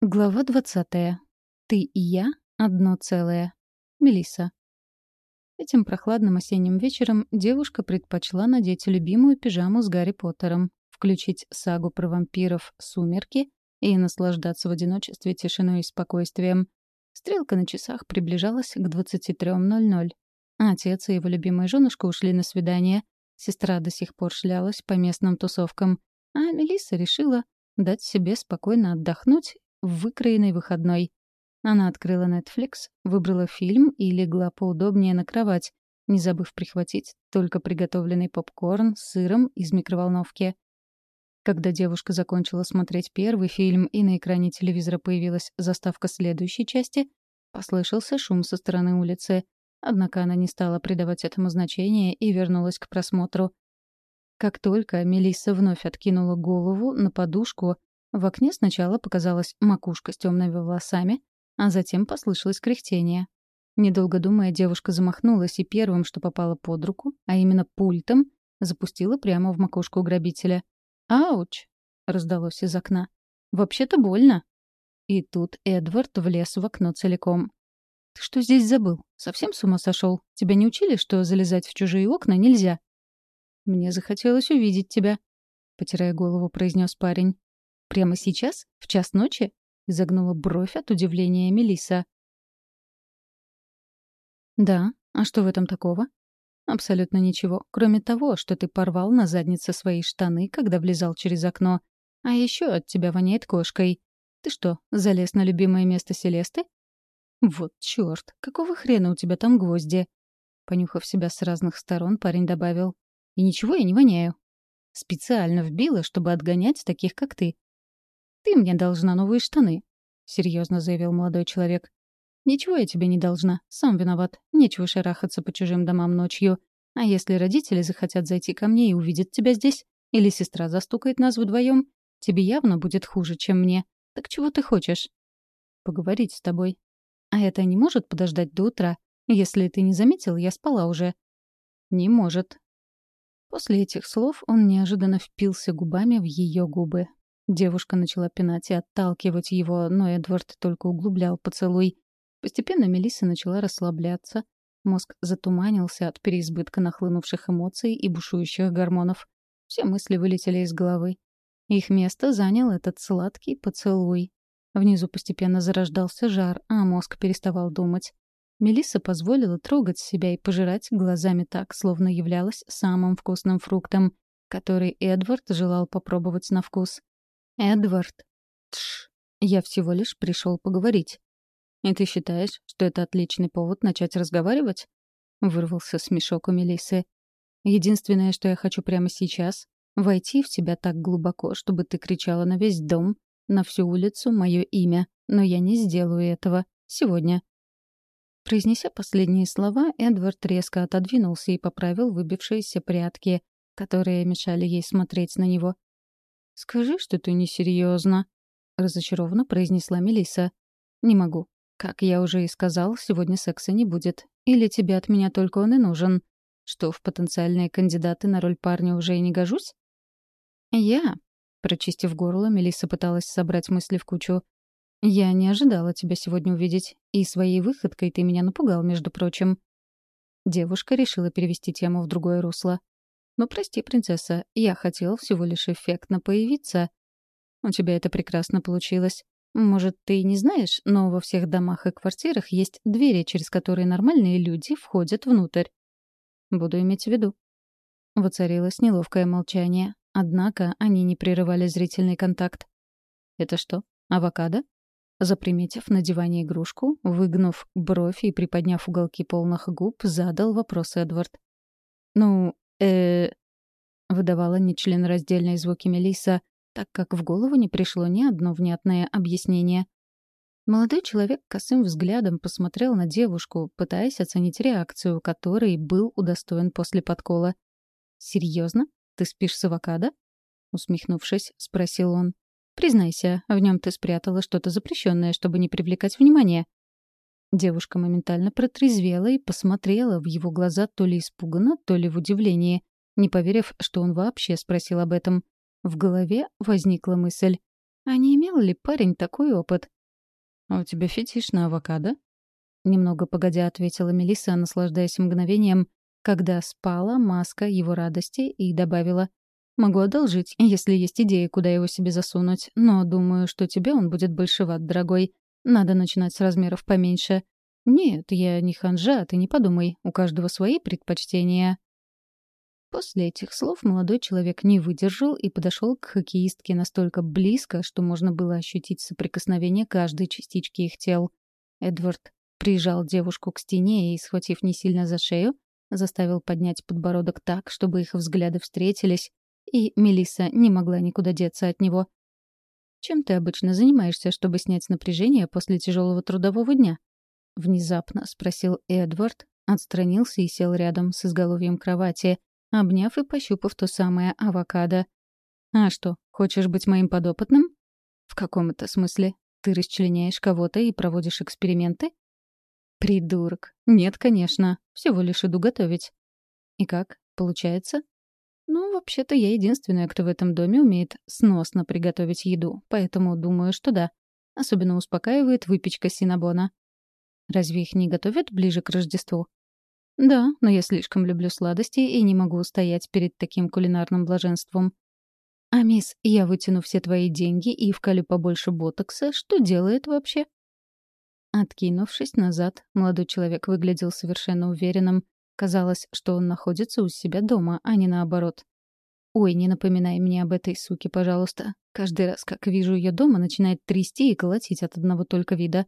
Глава двадцатая. Ты и я — одно целое. Мелиса. Этим прохладным осенним вечером девушка предпочла надеть любимую пижаму с Гарри Поттером, включить сагу про вампиров «Сумерки» и наслаждаться в одиночестве тишиной и спокойствием. Стрелка на часах приближалась к 23.00. Отец и его любимая женушка ушли на свидание. Сестра до сих пор шлялась по местным тусовкам. А Мелисса решила дать себе спокойно отдохнуть в выкроенный выходной. Она открыла Netflix, выбрала фильм и легла поудобнее на кровать, не забыв прихватить только приготовленный попкорн с сыром из микроволновки. Когда девушка закончила смотреть первый фильм и на экране телевизора появилась заставка следующей части, послышался шум со стороны улицы. Однако она не стала придавать этому значения и вернулась к просмотру. Как только Мелисса вновь откинула голову на подушку, в окне сначала показалась макушка с темными волосами, а затем послышалось кряхтение. Недолго думая, девушка замахнулась и первым, что попало под руку, а именно пультом, запустила прямо в макушку грабителя. «Ауч!» — раздалось из окна. «Вообще-то больно!» И тут Эдвард влез в окно целиком. «Ты что здесь забыл? Совсем с ума сошел? Тебя не учили, что залезать в чужие окна нельзя?» «Мне захотелось увидеть тебя», — потирая голову, произнес парень. Прямо сейчас? В час ночи?» — загнула бровь от удивления Мелиса. «Да. А что в этом такого?» «Абсолютно ничего, кроме того, что ты порвал на заднице свои штаны, когда влезал через окно. А еще от тебя воняет кошкой. Ты что, залез на любимое место Селесты?» «Вот чёрт, какого хрена у тебя там гвозди?» Понюхав себя с разных сторон, парень добавил. «И ничего я не воняю. Специально вбила, чтобы отгонять таких, как ты. «Ты мне должна новые штаны», — серьезно заявил молодой человек. «Ничего я тебе не должна. Сам виноват. Нечего шарахаться по чужим домам ночью. А если родители захотят зайти ко мне и увидят тебя здесь, или сестра застукает нас вдвоем, тебе явно будет хуже, чем мне. Так чего ты хочешь?» «Поговорить с тобой». «А это не может подождать до утра? Если ты не заметил, я спала уже». «Не может». После этих слов он неожиданно впился губами в ее губы, Девушка начала пинать и отталкивать его, но Эдвард только углублял поцелуй. Постепенно Мелисса начала расслабляться. Мозг затуманился от переизбытка нахлынувших эмоций и бушующих гормонов. Все мысли вылетели из головы. Их место занял этот сладкий поцелуй. Внизу постепенно зарождался жар, а мозг переставал думать. Мелисса позволила трогать себя и пожирать глазами так, словно являлась самым вкусным фруктом, который Эдвард желал попробовать на вкус. «Эдвард». «Тш, я всего лишь пришел поговорить». «И ты считаешь, что это отличный повод начать разговаривать?» Вырвался смешок у Мелисы. «Единственное, что я хочу прямо сейчас — войти в тебя так глубоко, чтобы ты кричала на весь дом, на всю улицу мое имя, но я не сделаю этого. Сегодня». Произнеся последние слова, Эдвард резко отодвинулся и поправил выбившиеся прятки, которые мешали ей смотреть на него. «Скажи, что ты несерьезно», — разочарованно произнесла Мелиса. «Не могу. Как я уже и сказал, сегодня секса не будет. Или тебе от меня только он и нужен? Что, в потенциальные кандидаты на роль парня уже и не гожусь?» «Я», — прочистив горло, Мелиса пыталась собрать мысли в кучу. «Я не ожидала тебя сегодня увидеть, и своей выходкой ты меня напугал, между прочим». Девушка решила перевести тему в другое русло. «Ну, прости, принцесса, я хотел всего лишь эффектно появиться. У тебя это прекрасно получилось. Может, ты не знаешь, но во всех домах и квартирах есть двери, через которые нормальные люди входят внутрь. Буду иметь в виду». Воцарилось неловкое молчание. Однако они не прерывали зрительный контакт. «Это что, авокадо?» Заприметив на диване игрушку, выгнув бровь и приподняв уголки полных губ, задал вопрос Эдвард. «Ну, э выдавала нечленораздельные звуки Мелиса, так как в голову не пришло ни одно внятное объяснение. Молодой человек косым взглядом посмотрел на девушку, пытаясь оценить реакцию, которой был удостоен после подкола. «Серьезно? Ты спишь с авокадо?» Усмехнувшись, спросил он. «Признайся, в нем ты спрятала что-то запрещенное, чтобы не привлекать внимания». Девушка моментально протрезвела и посмотрела в его глаза то ли испуганно, то ли в удивлении, не поверив, что он вообще спросил об этом. В голове возникла мысль. А не имел ли парень такой опыт? «А у тебя фетиш на авокадо?» Немного погодя ответила Мелисса, наслаждаясь мгновением, когда спала маска его радости и добавила «Могу одолжить, если есть идея, куда его себе засунуть, но думаю, что тебе он будет большеват, дорогой. Надо начинать с размеров поменьше. Нет, я не ханжа, ты не подумай, у каждого свои предпочтения». После этих слов молодой человек не выдержал и подошел к хоккеистке настолько близко, что можно было ощутить соприкосновение каждой частички их тел. Эдвард прижал девушку к стене и, схватив не сильно за шею, заставил поднять подбородок так, чтобы их взгляды встретились, и Мелисса не могла никуда деться от него. «Чем ты обычно занимаешься, чтобы снять напряжение после тяжелого трудового дня?» — внезапно спросил Эдвард, отстранился и сел рядом с изголовьем кровати, обняв и пощупав то самое авокадо. «А что, хочешь быть моим подопытным?» «В каком это смысле? Ты расчленяешь кого-то и проводишь эксперименты?» «Придурок. Нет, конечно. Всего лишь иду готовить». «И как? Получается?» «Ну, вообще-то я единственная, кто в этом доме умеет сносно приготовить еду, поэтому думаю, что да. Особенно успокаивает выпечка синабона». «Разве их не готовят ближе к Рождеству?» Да, но я слишком люблю сладости и не могу устоять перед таким кулинарным блаженством. А мисс, я вытяну все твои деньги и вкалю побольше ботокса. Что делает вообще? Откинувшись назад, молодой человек выглядел совершенно уверенным. Казалось, что он находится у себя дома, а не наоборот. «Ой, не напоминай мне об этой суке, пожалуйста. Каждый раз, как вижу ее дома, начинает трясти и колотить от одного только вида».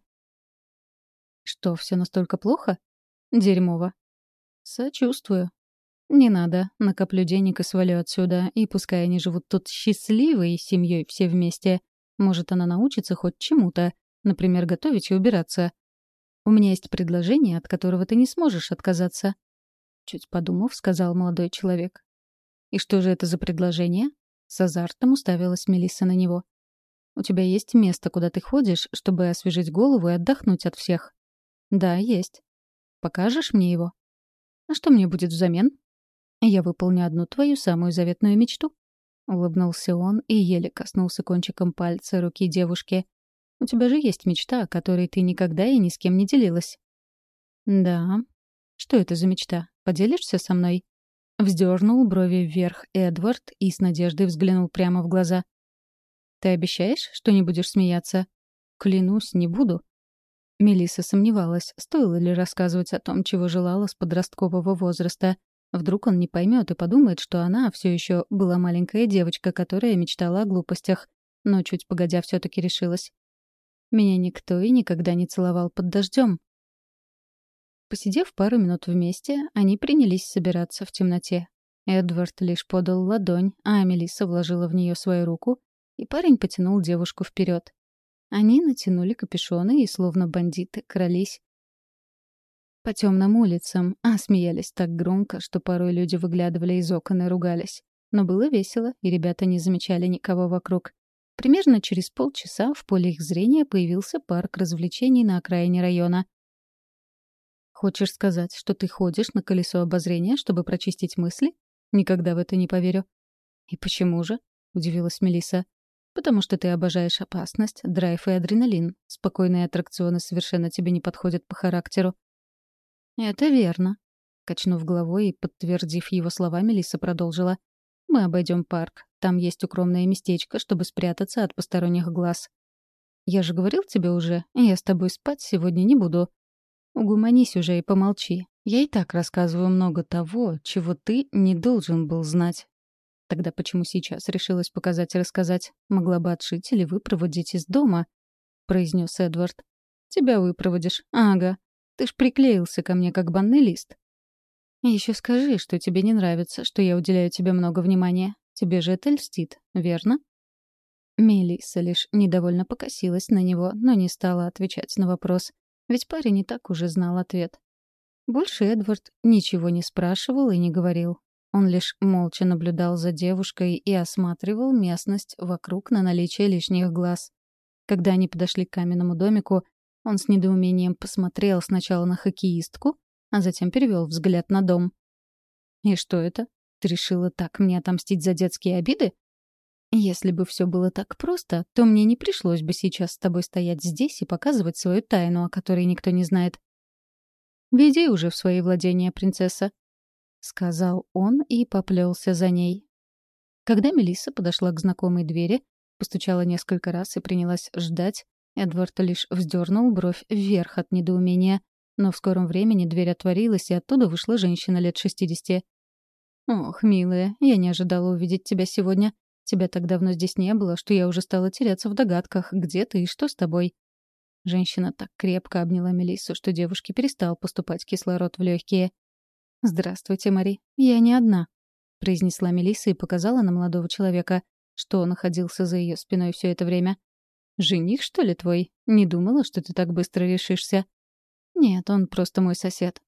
«Что, все настолько плохо?» «Дерьмово. «Сочувствую». «Не надо. Накоплю денег и свалю отсюда. И пускай они живут тут счастливой семьей все вместе. Может, она научится хоть чему-то. Например, готовить и убираться. У меня есть предложение, от которого ты не сможешь отказаться». Чуть подумав, сказал молодой человек. «И что же это за предложение?» С азартом уставилась Мелисса на него. «У тебя есть место, куда ты ходишь, чтобы освежить голову и отдохнуть от всех?» «Да, есть. Покажешь мне его?» А что мне будет взамен? Я выполню одну твою самую заветную мечту. Улыбнулся он и еле коснулся кончиком пальца руки девушки. У тебя же есть мечта, о которой ты никогда и ни с кем не делилась. Да. Что это за мечта? Поделишься со мной? Вздернул брови вверх Эдвард и с надеждой взглянул прямо в глаза. «Ты обещаешь, что не будешь смеяться?» «Клянусь, не буду. Мелисса сомневалась, стоило ли рассказывать о том, чего желала с подросткового возраста. Вдруг он не поймет и подумает, что она все еще была маленькая девочка, которая мечтала о глупостях, но чуть погодя все таки решилась. Меня никто и никогда не целовал под дождем. Посидев пару минут вместе, они принялись собираться в темноте. Эдвард лишь подал ладонь, а Мелисса вложила в нее свою руку, и парень потянул девушку вперед. Они натянули капюшоны и, словно бандиты, крались по темным улицам, а смеялись так громко, что порой люди выглядывали из окон и ругались. Но было весело, и ребята не замечали никого вокруг. Примерно через полчаса в поле их зрения появился парк развлечений на окраине района. «Хочешь сказать, что ты ходишь на колесо обозрения, чтобы прочистить мысли? Никогда в это не поверю». «И почему же?» — удивилась Мелиса. Потому что ты обожаешь опасность, драйв и адреналин. Спокойные аттракционы совершенно тебе не подходят по характеру. Это верно. Качнув головой и подтвердив его словами, Лиса продолжила. Мы обойдем парк. Там есть укромное местечко, чтобы спрятаться от посторонних глаз. Я же говорил тебе уже, я с тобой спать сегодня не буду. Угуманись уже и помолчи. Я и так рассказываю много того, чего ты не должен был знать. Тогда почему сейчас решилась показать и рассказать? Могла бы отшить или выпроводить из дома, — произнес Эдвард. Тебя выпроводишь. Ага. Ты ж приклеился ко мне, как банный лист. Еще скажи, что тебе не нравится, что я уделяю тебе много внимания. Тебе же это льстит, верно? Мелисса лишь недовольно покосилась на него, но не стала отвечать на вопрос, ведь парень и так уже знал ответ. Больше Эдвард ничего не спрашивал и не говорил. Он лишь молча наблюдал за девушкой и осматривал местность вокруг на наличие лишних глаз. Когда они подошли к каменному домику, он с недоумением посмотрел сначала на хоккеистку, а затем перевел взгляд на дом. «И что это? Ты решила так мне отомстить за детские обиды?» Если бы все было так просто, то мне не пришлось бы сейчас с тобой стоять здесь и показывать свою тайну, о которой никто не знает. «Веди уже в свои владения, принцесса», — сказал он и поплелся за ней. Когда Мелисса подошла к знакомой двери, постучала несколько раз и принялась ждать, Эдвард лишь вздернул бровь вверх от недоумения. Но в скором времени дверь отворилась, и оттуда вышла женщина лет шестидесяти. «Ох, милая, я не ожидала увидеть тебя сегодня. Тебя так давно здесь не было, что я уже стала теряться в догадках, где ты и что с тобой». Женщина так крепко обняла Мелиссу, что девушке перестал поступать кислород в легкие. «Здравствуйте, Мари. Я не одна», — произнесла Мелисса и показала на молодого человека, что находился за ее спиной все это время. «Жених, что ли, твой? Не думала, что ты так быстро решишься?» «Нет, он просто мой сосед».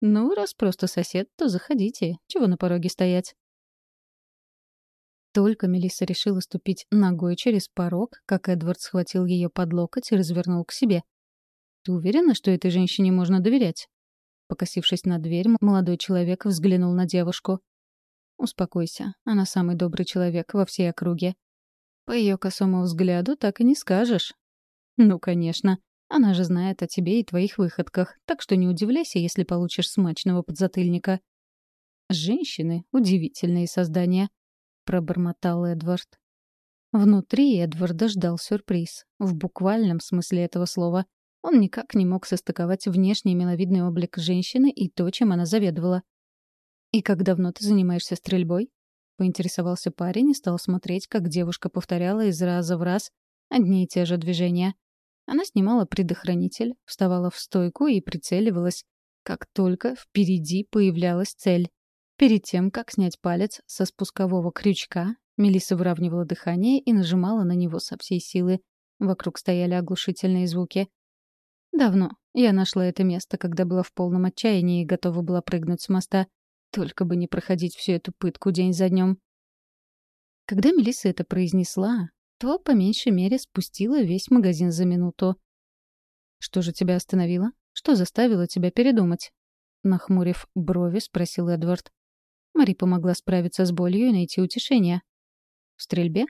«Ну, раз просто сосед, то заходите. Чего на пороге стоять?» Только Мелисса решила ступить ногой через порог, как Эдвард схватил ее под локоть и развернул к себе. «Ты уверена, что этой женщине можно доверять?» Покосившись на дверь, молодой человек взглянул на девушку. «Успокойся, она самый добрый человек во всей округе». По ее косому взгляду так и не скажешь. «Ну, конечно. Она же знает о тебе и твоих выходках, так что не удивляйся, если получишь смачного подзатыльника». «Женщины — удивительные создания», пробормотал Эдвард. Внутри Эдварда ждал сюрприз. В буквальном смысле этого слова. Он никак не мог состыковать внешний миловидный облик женщины и то, чем она заведовала. «И как давно ты занимаешься стрельбой?» — поинтересовался парень и стал смотреть, как девушка повторяла из раза в раз одни и те же движения. Она снимала предохранитель, вставала в стойку и прицеливалась, как только впереди появлялась цель. Перед тем, как снять палец со спускового крючка, Мелисса выравнивала дыхание и нажимала на него со всей силы. Вокруг стояли оглушительные звуки. Давно. Я нашла это место, когда была в полном отчаянии и готова была прыгнуть с моста. Только бы не проходить всю эту пытку день за днем. Когда Мелисса это произнесла, то, по меньшей мере, спустила весь магазин за минуту. «Что же тебя остановило? Что заставило тебя передумать?» Нахмурив брови, спросил Эдвард. Мари помогла справиться с болью и найти утешение. В стрельбе?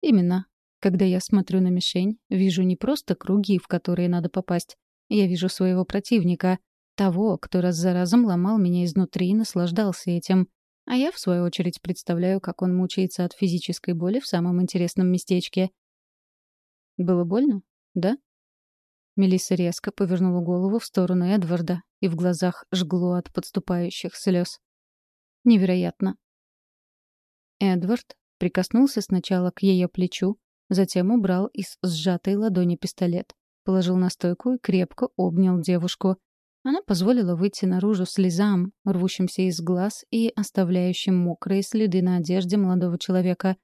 Именно. Когда я смотрю на мишень, вижу не просто круги, в которые надо попасть. Я вижу своего противника, того, кто раз за разом ломал меня изнутри и наслаждался этим. А я, в свою очередь, представляю, как он мучается от физической боли в самом интересном местечке. Было больно? Да? Мелисса резко повернула голову в сторону Эдварда, и в глазах жгло от подступающих слез. Невероятно. Эдвард прикоснулся сначала к ее плечу, затем убрал из сжатой ладони пистолет, положил на стойку и крепко обнял девушку. Она позволила выйти наружу слезам, рвущимся из глаз и оставляющим мокрые следы на одежде молодого человека.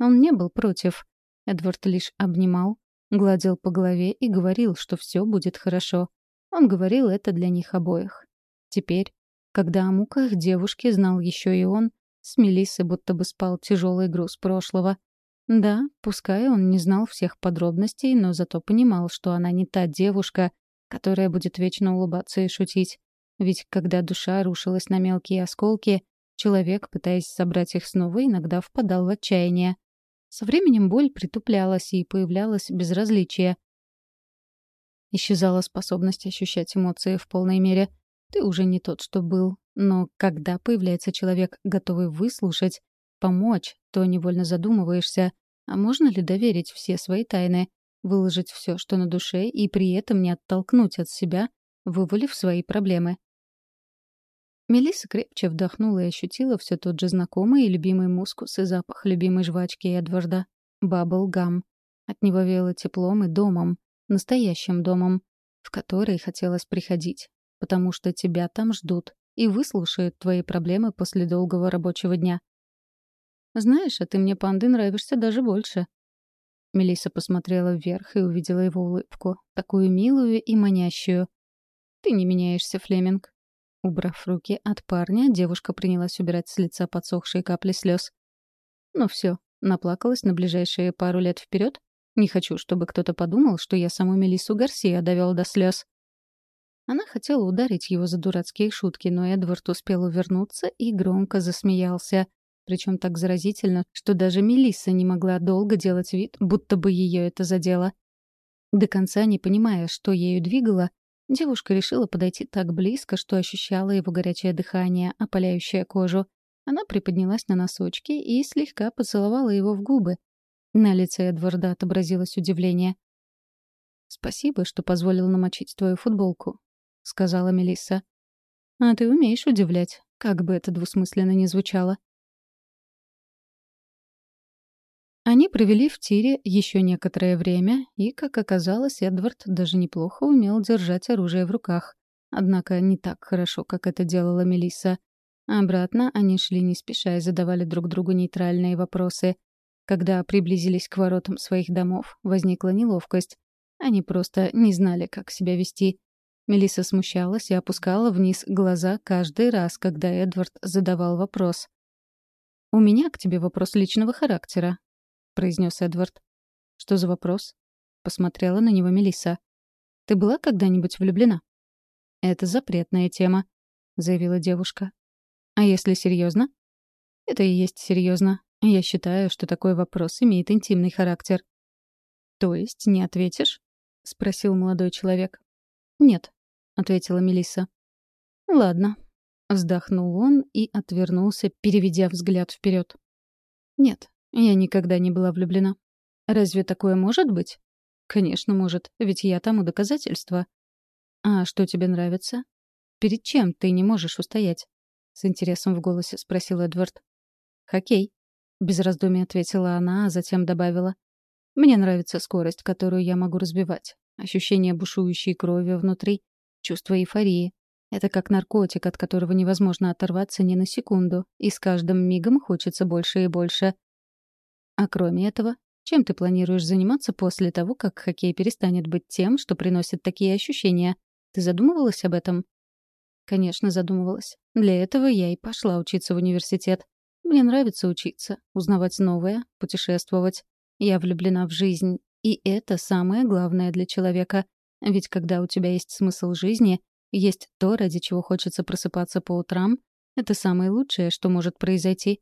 Он не был против. Эдвард лишь обнимал, гладил по голове и говорил, что все будет хорошо. Он говорил это для них обоих. Теперь, когда о муках девушки знал еще и он, с Мелиссой будто бы спал тяжелый груз прошлого. Да, пускай он не знал всех подробностей, но зато понимал, что она не та девушка, которая будет вечно улыбаться и шутить. Ведь когда душа рушилась на мелкие осколки, человек, пытаясь собрать их снова, иногда впадал в отчаяние. Со временем боль притуплялась и появлялось безразличие. Исчезала способность ощущать эмоции в полной мере — ты уже не тот, что был. Но когда появляется человек, готовый выслушать, помочь, то невольно задумываешься, а можно ли доверить все свои тайны, выложить все, что на душе, и при этом не оттолкнуть от себя, вывалив свои проблемы. Мелисса крепче вдохнула и ощутила все тот же знакомый и любимый мускус и запах любимой жвачки Эдварда — bubble gum. От него веяло теплом и домом, настоящим домом, в который хотелось приходить, потому что тебя там ждут и выслушают твои проблемы после долгого рабочего дня. Знаешь, а ты мне, панды, нравишься даже больше. Мелиса посмотрела вверх и увидела его улыбку, такую милую и манящую. Ты не меняешься, Флеминг. Убрав руки от парня, девушка принялась убирать с лица подсохшие капли слез. Ну все, наплакалась на ближайшие пару лет вперед. Не хочу, чтобы кто-то подумал, что я саму Мелису Гарсия довел до слез. Она хотела ударить его за дурацкие шутки, но Эдвард успел увернуться и громко засмеялся. причем так заразительно, что даже Мелисса не могла долго делать вид, будто бы ее это задело. До конца не понимая, что ею двигало, девушка решила подойти так близко, что ощущала его горячее дыхание, опаляющее кожу. Она приподнялась на носочки и слегка поцеловала его в губы. На лице Эдварда отобразилось удивление. «Спасибо, что позволил намочить твою футболку», — сказала Мелисса. «А ты умеешь удивлять, как бы это двусмысленно ни звучало». Они провели в тире еще некоторое время, и, как оказалось, Эдвард даже неплохо умел держать оружие в руках. Однако не так хорошо, как это делала Мелисса. Обратно они шли не спеша и задавали друг другу нейтральные вопросы. Когда приблизились к воротам своих домов, возникла неловкость. Они просто не знали, как себя вести. Мелисса смущалась и опускала вниз глаза каждый раз, когда Эдвард задавал вопрос. «У меня к тебе вопрос личного характера», — произнес Эдвард. «Что за вопрос?» — посмотрела на него Мелисса. «Ты была когда-нибудь влюблена?» «Это запретная тема», — заявила девушка. «А если серьезно? «Это и есть серьезно. Я считаю, что такой вопрос имеет интимный характер». «То есть не ответишь?» — спросил молодой человек. «Нет», — ответила Мелисса. «Ладно», — вздохнул он и отвернулся, переведя взгляд вперед. «Нет, я никогда не была влюблена. Разве такое может быть?» «Конечно, может, ведь я тому доказательство». «А что тебе нравится?» «Перед чем ты не можешь устоять?» — с интересом в голосе спросил Эдвард. «Хоккей», — без раздумий ответила она, а затем добавила. Мне нравится скорость, которую я могу разбивать. Ощущение бушующей крови внутри, чувство эйфории. Это как наркотик, от которого невозможно оторваться ни на секунду, и с каждым мигом хочется больше и больше. А кроме этого, чем ты планируешь заниматься после того, как хоккей перестанет быть тем, что приносит такие ощущения? Ты задумывалась об этом? Конечно, задумывалась. Для этого я и пошла учиться в университет. Мне нравится учиться, узнавать новое, путешествовать. Я влюблена в жизнь, и это самое главное для человека. Ведь когда у тебя есть смысл жизни, есть то, ради чего хочется просыпаться по утрам, это самое лучшее, что может произойти.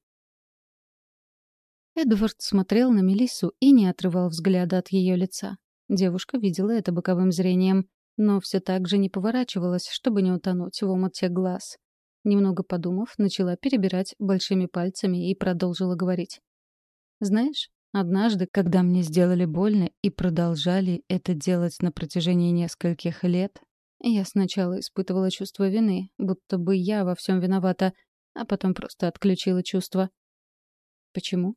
Эдвард смотрел на Мелиссу и не отрывал взгляда от ее лица. Девушка видела это боковым зрением, но все так же не поворачивалась, чтобы не утонуть в омуте глаз. Немного подумав, начала перебирать большими пальцами и продолжила говорить. «Знаешь, Однажды, когда мне сделали больно и продолжали это делать на протяжении нескольких лет, я сначала испытывала чувство вины, будто бы я во всем виновата, а потом просто отключила чувство. Почему?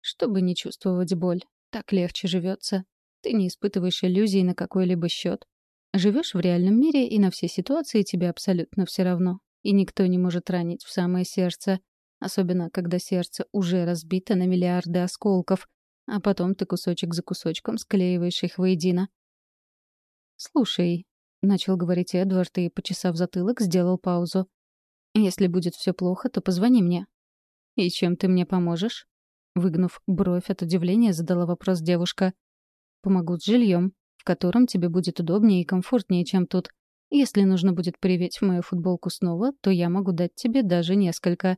Чтобы не чувствовать боль. Так легче живется. Ты не испытываешь иллюзий на какой-либо счет. Живешь в реальном мире, и на все ситуации тебе абсолютно все равно. И никто не может ранить в самое сердце. Особенно, когда сердце уже разбито на миллиарды осколков, а потом ты кусочек за кусочком склеиваешь их воедино. «Слушай», — начал говорить Эдвард и, почесав затылок, сделал паузу. «Если будет все плохо, то позвони мне». «И чем ты мне поможешь?» Выгнув бровь от удивления, задала вопрос девушка. «Помогу с жильем, в котором тебе будет удобнее и комфортнее, чем тут. Если нужно будет приветь в мою футболку снова, то я могу дать тебе даже несколько.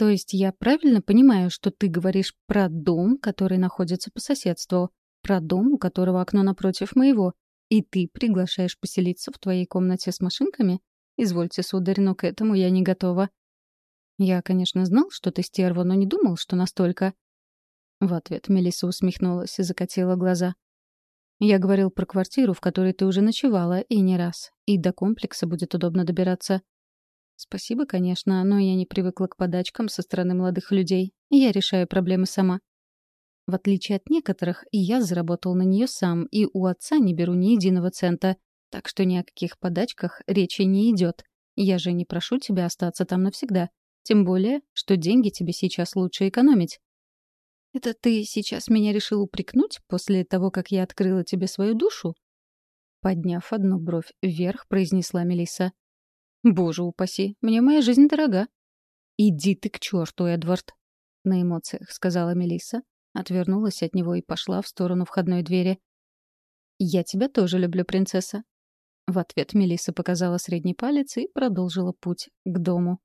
То есть я правильно понимаю, что ты говоришь про дом, который находится по соседству, про дом, у которого окно напротив моего, и ты приглашаешь поселиться в твоей комнате с машинками? Извольте, сударь, но к этому я не готова. Я, конечно, знал, что ты стерва, но не думал, что настолько. В ответ Мелисса усмехнулась и закатила глаза. Я говорил про квартиру, в которой ты уже ночевала, и не раз. И до комплекса будет удобно добираться. Спасибо, конечно, но я не привыкла к подачкам со стороны молодых людей. Я решаю проблемы сама. В отличие от некоторых, я заработал на нее сам, и у отца не беру ни единого цента. Так что ни о каких подачках речи не идет. Я же не прошу тебя остаться там навсегда. Тем более, что деньги тебе сейчас лучше экономить. Это ты сейчас меня решил упрекнуть после того, как я открыла тебе свою душу? Подняв одну бровь вверх, произнесла Мелисса. Боже упаси, мне моя жизнь дорога. Иди ты к черту, Эдвард, на эмоциях сказала Мелисса, отвернулась от него и пошла в сторону входной двери. Я тебя тоже люблю, принцесса. В ответ Мелисса показала средний палец и продолжила путь к дому.